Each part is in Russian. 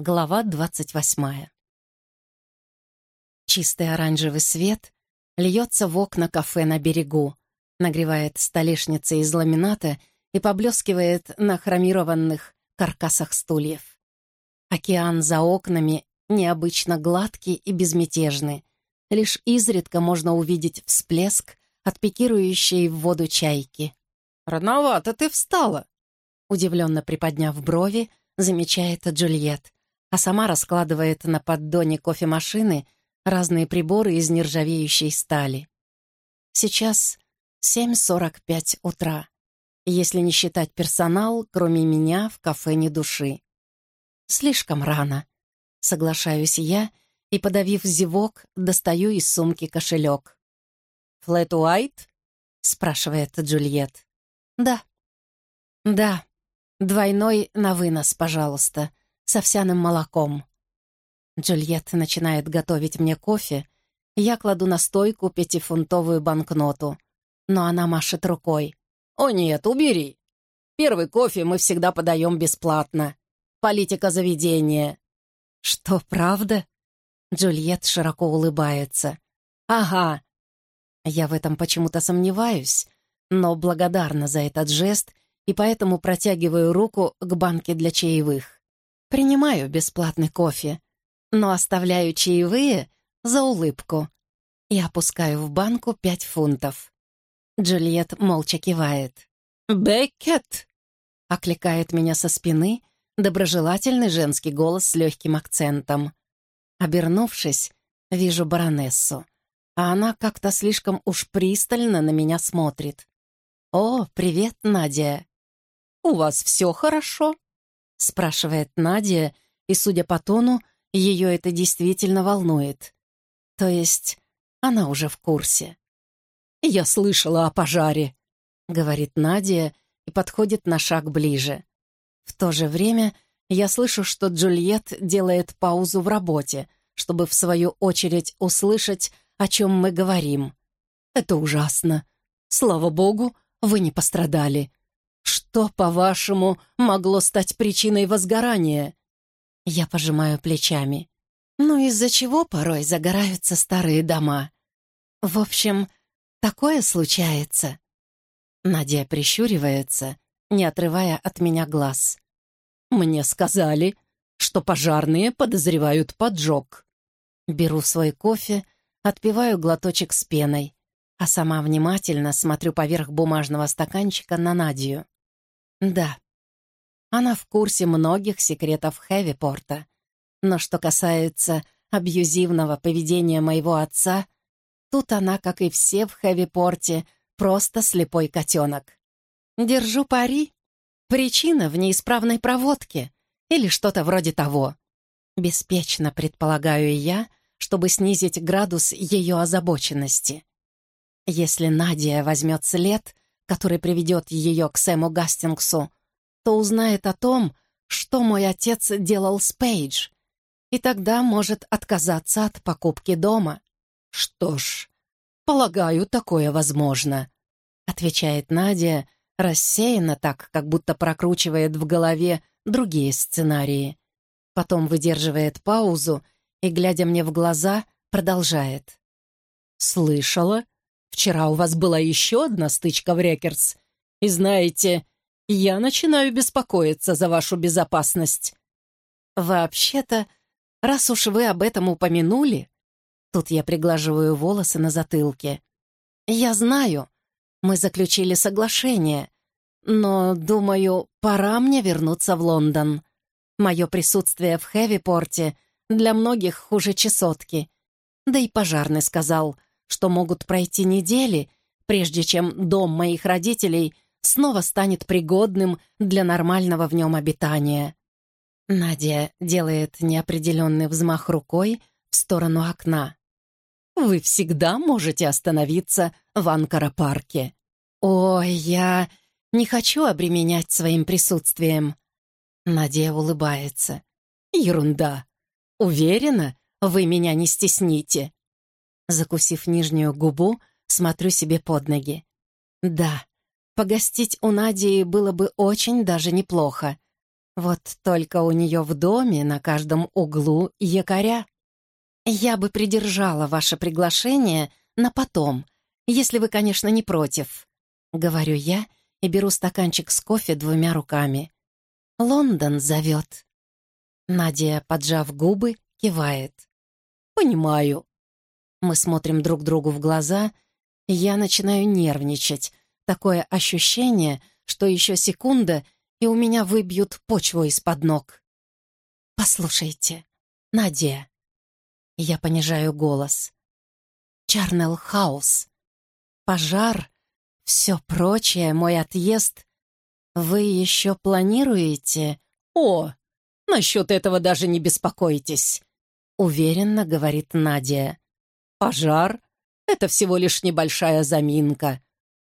Глава двадцать восьмая. Чистый оранжевый свет льется в окна кафе на берегу, нагревает столешницы из ламината и поблескивает на хромированных каркасах стульев. Океан за окнами необычно гладкий и безмятежный. Лишь изредка можно увидеть всплеск от пикирующей в воду чайки. «Рановато ты встала!» Удивленно приподняв брови, замечает Джульет — а сама раскладывает на поддоне кофемашины разные приборы из нержавеющей стали. Сейчас 7.45 утра. Если не считать персонал, кроме меня в кафе ни души. Слишком рано. Соглашаюсь я и, подавив зевок, достаю из сумки кошелек. «Флэт Уайт?» — спрашивает Джульет. «Да». «Да. Двойной на вынос, пожалуйста», с овсяным молоком. Джульет начинает готовить мне кофе, я кладу на стойку пятифунтовую банкноту, но она машет рукой. «О нет, убери! Первый кофе мы всегда подаем бесплатно. Политика заведения». «Что, правда?» Джульет широко улыбается. «Ага». Я в этом почему-то сомневаюсь, но благодарна за этот жест и поэтому протягиваю руку к банке для чаевых. Принимаю бесплатный кофе, но оставляю чаевые за улыбку и опускаю в банку пять фунтов. Джульет молча кивает. «Беккет!» — окликает меня со спины доброжелательный женский голос с легким акцентом. Обернувшись, вижу баронессу, а она как-то слишком уж пристально на меня смотрит. «О, привет, Надя!» «У вас все хорошо?» — спрашивает Надя, и, судя по тону, ее это действительно волнует. То есть она уже в курсе. «Я слышала о пожаре», — говорит Надя и подходит на шаг ближе. В то же время я слышу, что Джульет делает паузу в работе, чтобы в свою очередь услышать, о чем мы говорим. «Это ужасно. Слава богу, вы не пострадали. Что, по-вашему, могло стать причиной возгорания? Я пожимаю плечами. Ну, из-за чего порой загораются старые дома? В общем, такое случается. Надя прищуривается, не отрывая от меня глаз. Мне сказали, что пожарные подозревают поджог. Беру свой кофе, отпиваю глоточек с пеной, а сама внимательно смотрю поверх бумажного стаканчика на Надю. Да, она в курсе многих секретов Хэвипорта. Но что касается абьюзивного поведения моего отца, тут она, как и все в Хэвипорте, просто слепой котенок. Держу пари. Причина в неисправной проводке или что-то вроде того. Беспечно предполагаю я, чтобы снизить градус ее озабоченности. Если Надя возьмет след, который приведет ее к Сэму Гастингсу, то узнает о том, что мой отец делал с Пейдж, и тогда может отказаться от покупки дома. «Что ж, полагаю, такое возможно», — отвечает Надя, рассеянно так, как будто прокручивает в голове другие сценарии. Потом выдерживает паузу и, глядя мне в глаза, продолжает. «Слышала, Вчера у вас была еще одна стычка в Рекерс. И знаете, я начинаю беспокоиться за вашу безопасность». «Вообще-то, раз уж вы об этом упомянули...» Тут я приглаживаю волосы на затылке. «Я знаю, мы заключили соглашение, но, думаю, пора мне вернуться в Лондон. Мое присутствие в Хэвипорте для многих хуже чесотки. Да и пожарный сказал — что могут пройти недели, прежде чем дом моих родителей снова станет пригодным для нормального в нем обитания. Надя делает неопределенный взмах рукой в сторону окна. «Вы всегда можете остановиться в Анкара-парке». «Ой, я не хочу обременять своим присутствием». Надя улыбается. «Ерунда. Уверена, вы меня не стесните. Закусив нижнюю губу, смотрю себе под ноги. Да, погостить у Нади было бы очень даже неплохо. Вот только у нее в доме на каждом углу якоря. Я бы придержала ваше приглашение на потом, если вы, конечно, не против. Говорю я и беру стаканчик с кофе двумя руками. Лондон зовет. Надя, поджав губы, кивает. «Понимаю». Мы смотрим друг другу в глаза, и я начинаю нервничать. Такое ощущение, что еще секунда, и у меня выбьют почву из-под ног. «Послушайте, Надя». Я понижаю голос. «Чарнелл Хаус. Пожар, все прочее, мой отъезд. Вы еще планируете?» «О, насчет этого даже не беспокойтесь», — уверенно говорит Надя. «Пожар — это всего лишь небольшая заминка.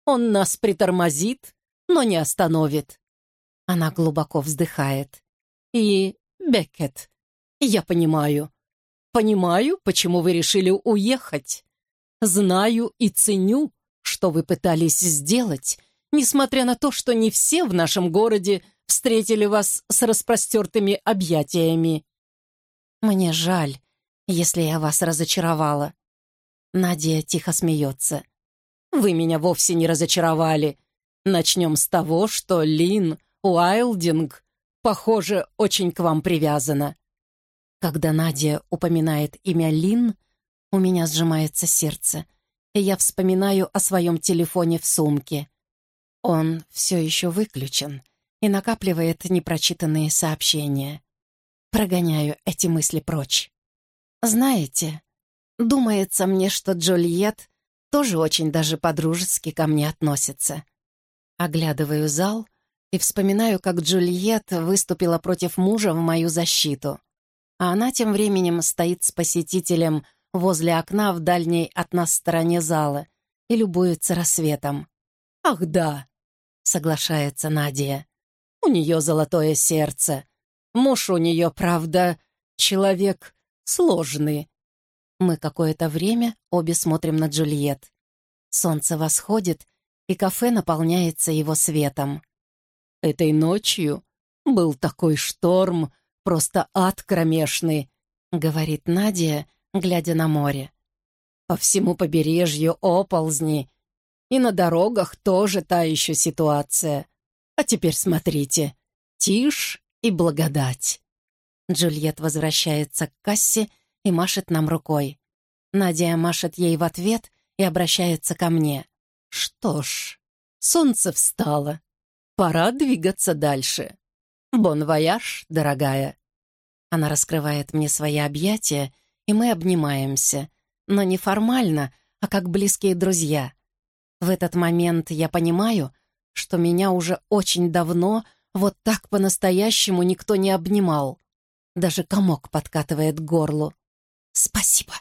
Он нас притормозит, но не остановит. Она глубоко вздыхает. И, Беккет, я понимаю. Понимаю, почему вы решили уехать. Знаю и ценю, что вы пытались сделать, несмотря на то, что не все в нашем городе встретили вас с распростертыми объятиями. Мне жаль, если я вас разочаровала. Надя тихо смеется. Вы меня вовсе не разочаровали. Начнем с того, что Лин Уайлдинг, похоже, очень к вам привязана. Когда Надя упоминает имя Лин, у меня сжимается сердце, и я вспоминаю о своем телефоне в сумке. Он все еще выключен и накапливает непрочитанные сообщения. Прогоняю эти мысли прочь. Знаете, думается мне, что Джульет тоже очень даже по-дружески ко мне относится. Оглядываю зал и вспоминаю, как Джульет выступила против мужа в мою защиту. А она тем временем стоит с посетителем возле окна в дальней от нас стороне зала и любуется рассветом. «Ах да!» — соглашается Надя. «У нее золотое сердце. Муж у нее, правда, человек сложный». Мы какое-то время обе смотрим на Джульет. Солнце восходит, и кафе наполняется его светом. Этой ночью был такой шторм, просто ад кромешный, говорит Надя, глядя на море. По всему побережью оползни, и на дорогах тоже та еще ситуация. А теперь смотрите, тишь и благодать. Джульет возвращается к кассе и машет нам рукой. Надя машет ей в ответ и обращается ко мне. Что ж, солнце встало. Пора двигаться дальше. Бон вояж, дорогая. Она раскрывает мне свои объятия, и мы обнимаемся, но не формально, а как близкие друзья. В этот момент я понимаю, что меня уже очень давно вот так по-настоящему никто не обнимал. Даже комок подкатывает к горлу. «Спасибо!»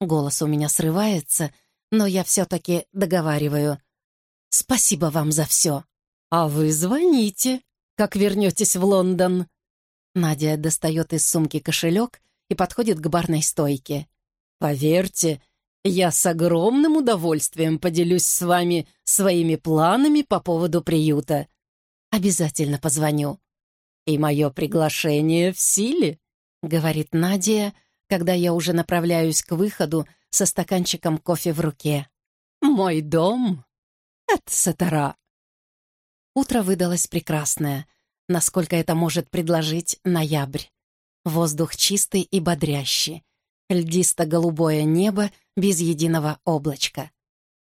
Голос у меня срывается, но я все-таки договариваю. «Спасибо вам за все!» «А вы звоните, как вернетесь в Лондон». Надя достает из сумки кошелек и подходит к барной стойке. «Поверьте, я с огромным удовольствием поделюсь с вами своими планами по поводу приюта. Обязательно позвоню». «И мое приглашение в силе», — говорит Надя, когда я уже направляюсь к выходу со стаканчиком кофе в руке. «Мой дом — Сатара». Утро выдалось прекрасное, насколько это может предложить ноябрь. Воздух чистый и бодрящий, льдисто-голубое небо без единого облачка.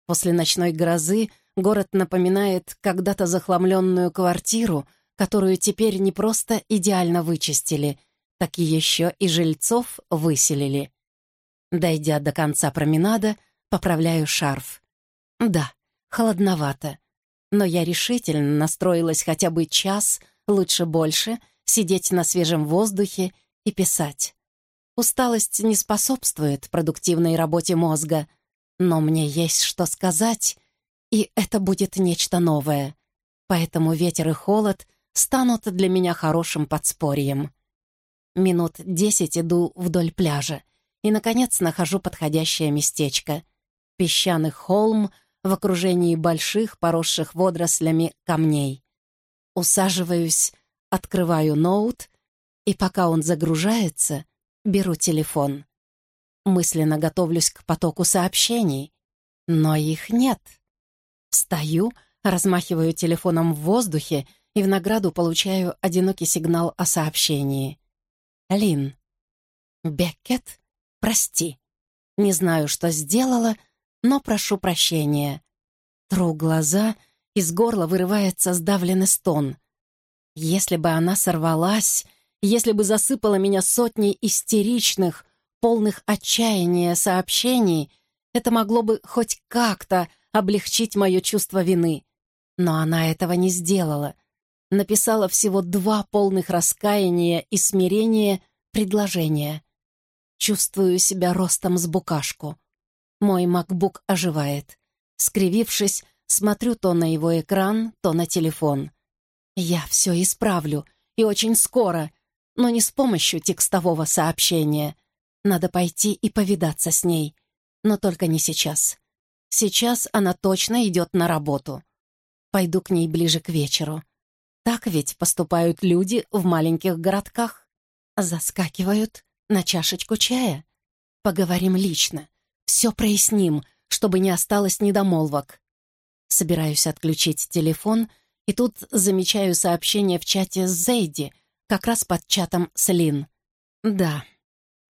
После ночной грозы город напоминает когда-то захламленную квартиру, которую теперь не просто идеально вычистили, так еще и жильцов выселили. Дойдя до конца променада, поправляю шарф. Да, холодновато но я решительно настроилась хотя бы час, лучше больше, сидеть на свежем воздухе и писать. Усталость не способствует продуктивной работе мозга, но мне есть что сказать, и это будет нечто новое. Поэтому ветер и холод станут для меня хорошим подспорьем. Минут десять иду вдоль пляжа и, наконец, нахожу подходящее местечко. Песчаный холм — в окружении больших, поросших водорослями камней. Усаживаюсь, открываю ноут, и пока он загружается, беру телефон. Мысленно готовлюсь к потоку сообщений, но их нет. Встаю, размахиваю телефоном в воздухе и в награду получаю одинокий сигнал о сообщении. Лин. Беккет, прости. Не знаю, что сделала, но прошу прощения. Тру глаза, из горла вырывается сдавленный стон. Если бы она сорвалась, если бы засыпала меня сотней истеричных, полных отчаяния сообщений, это могло бы хоть как-то облегчить мое чувство вины. Но она этого не сделала. Написала всего два полных раскаяния и смирения предложения. Чувствую себя ростом с букашку. Мой макбук оживает. Скривившись, смотрю то на его экран, то на телефон. Я все исправлю, и очень скоро, но не с помощью текстового сообщения. Надо пойти и повидаться с ней, но только не сейчас. Сейчас она точно идет на работу. Пойду к ней ближе к вечеру. Так ведь поступают люди в маленьких городках. Заскакивают на чашечку чая. Поговорим лично. Все проясним, чтобы не осталось недомолвок. Собираюсь отключить телефон, и тут замечаю сообщение в чате с Зейди, как раз под чатом с Лин. Да,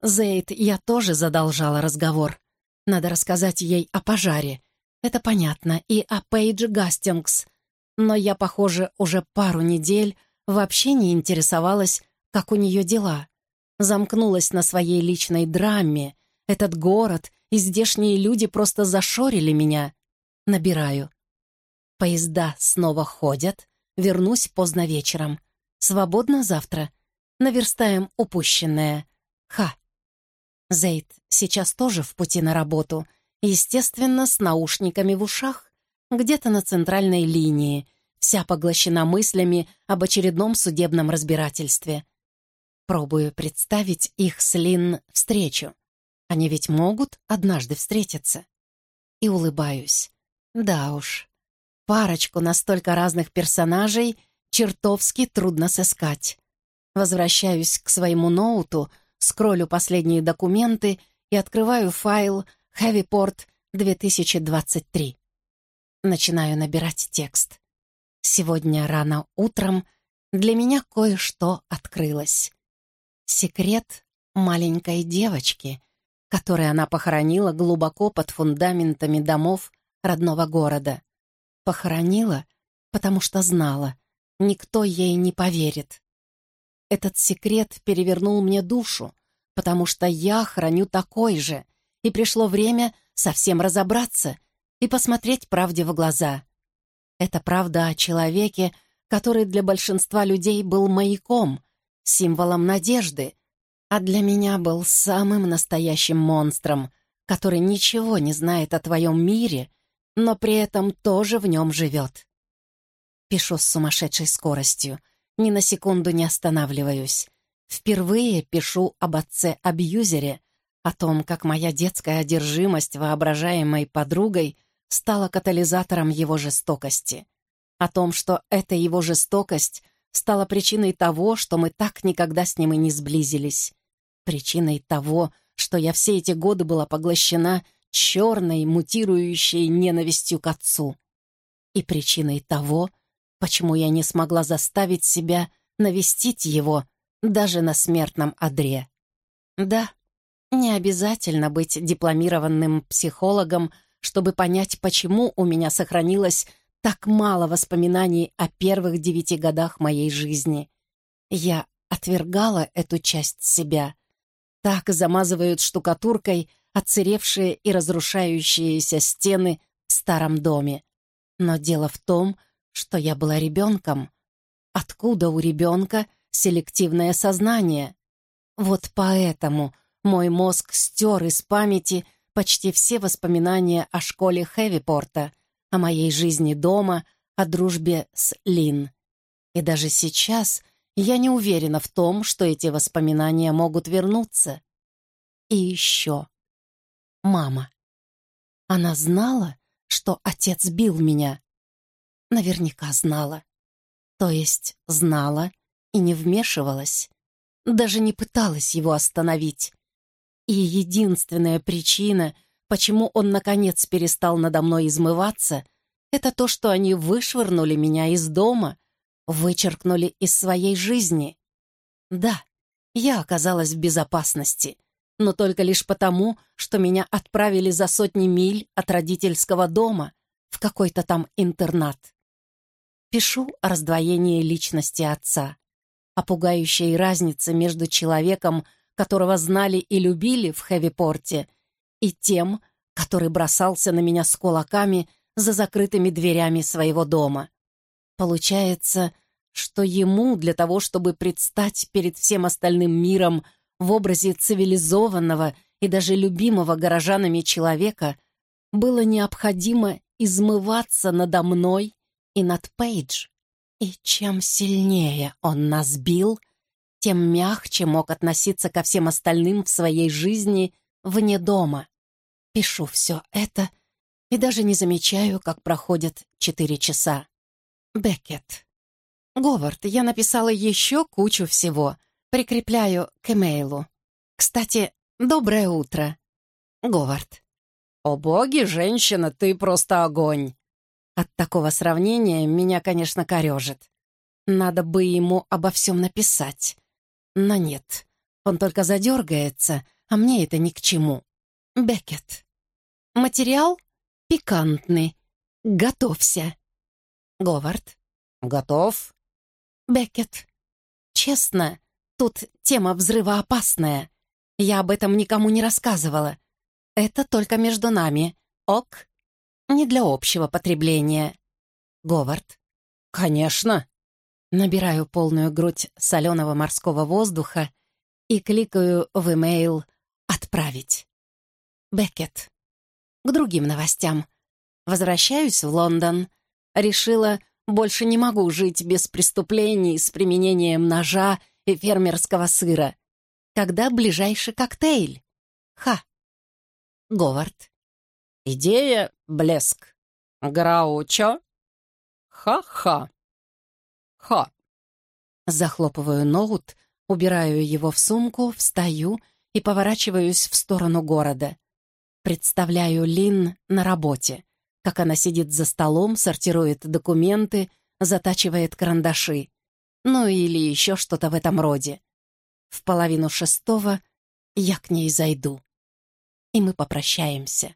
Зейд, я тоже задолжала разговор. Надо рассказать ей о пожаре. Это понятно, и о Пейдж Гастингс. Но я, похоже, уже пару недель вообще не интересовалась, как у нее дела. Замкнулась на своей личной драме. Этот город и здешние люди просто зашорили меня. Набираю. Поезда снова ходят. Вернусь поздно вечером. Свободно завтра. Наверстаем упущенное. Ха. Зейд сейчас тоже в пути на работу. Естественно, с наушниками в ушах. Где-то на центральной линии. Вся поглощена мыслями об очередном судебном разбирательстве. Пробую представить их с Лин встречу. Они ведь могут однажды встретиться. И улыбаюсь. Да уж, парочку настолько разных персонажей чертовски трудно сыскать. Возвращаюсь к своему ноуту, скроллю последние документы и открываю файл «Хэвипорт 2023». Начинаю набирать текст. Сегодня рано утром для меня кое-что открылось. Секрет маленькой девочки, который она похоронила глубоко под фундаментами домов родного города. Похоронила, потому что знала, никто ей не поверит. Этот секрет перевернул мне душу, потому что я храню такой же, и пришло время совсем разобраться и посмотреть правде в глаза. Это правда о человеке, который для большинства людей был маяком, символом надежды, а для меня был самым настоящим монстром, который ничего не знает о твоем мире, но при этом тоже в нем живет. Пишу с сумасшедшей скоростью, ни на секунду не останавливаюсь. Впервые пишу об отце-абьюзере, о том, как моя детская одержимость воображаемой подругой стала катализатором его жестокости, о том, что эта его жестокость стала причиной того, что мы так никогда с ним и не сблизились. Причиной того, что я все эти годы была поглощена черной, мутирующей ненавистью к отцу. И причиной того, почему я не смогла заставить себя навестить его даже на смертном одре. Да, не обязательно быть дипломированным психологом, чтобы понять, почему у меня сохранилось так мало воспоминаний о первых девяти годах моей жизни. Я отвергала эту часть себя. Так замазывают штукатуркой отсыревшие и разрушающиеся стены в старом доме. Но дело в том, что я была ребенком. Откуда у ребенка селективное сознание? Вот поэтому мой мозг стер из памяти почти все воспоминания о школе Хэвипорта — о моей жизни дома, о дружбе с Лин. И даже сейчас я не уверена в том, что эти воспоминания могут вернуться. И еще. Мама. Она знала, что отец бил меня. Наверняка знала. То есть знала и не вмешивалась, даже не пыталась его остановить. И единственная причина, почему он, наконец, перестал надо мной измываться, это то, что они вышвырнули меня из дома, вычеркнули из своей жизни. Да, я оказалась в безопасности, но только лишь потому, что меня отправили за сотни миль от родительского дома в какой-то там интернат. Пишу о раздвоении личности отца, о пугающей разнице между человеком, которого знали и любили в Хэвипорте, и тем, который бросался на меня с кулаками за закрытыми дверями своего дома. Получается, что ему для того, чтобы предстать перед всем остальным миром в образе цивилизованного и даже любимого горожанами человека, было необходимо измываться надо мной и над Пейдж. И чем сильнее он нас бил, тем мягче мог относиться ко всем остальным в своей жизни вне дома. Пишу все это и даже не замечаю, как проходят четыре часа. Беккет. Говард, я написала еще кучу всего. Прикрепляю к имейлу. Кстати, доброе утро. Говард. «О боги, женщина, ты просто огонь!» От такого сравнения меня, конечно, корежит. Надо бы ему обо всем написать. Но нет, он только задергается, а мне это ни к чему. Беккет. Материал пикантный. Готовься. Говард. Готов. Беккет. Честно, тут тема взрыва опасная. Я об этом никому не рассказывала. Это только между нами. Ок? Не для общего потребления. Говард. Конечно. Набираю полную грудь соленого морского воздуха и кликаю в имейл «Отправить». Беккет. К другим новостям. Возвращаюсь в Лондон. Решила, больше не могу жить без преступлений с применением ножа и фермерского сыра. Когда ближайший коктейль? Ха. Говард. Идея — блеск. Граучо? Ха-ха. Ха. Захлопываю ноут, убираю его в сумку, встаю и поворачиваюсь в сторону города. Представляю Лин на работе, как она сидит за столом, сортирует документы, затачивает карандаши. Ну или еще что-то в этом роде. В половину шестого я к ней зайду. И мы попрощаемся.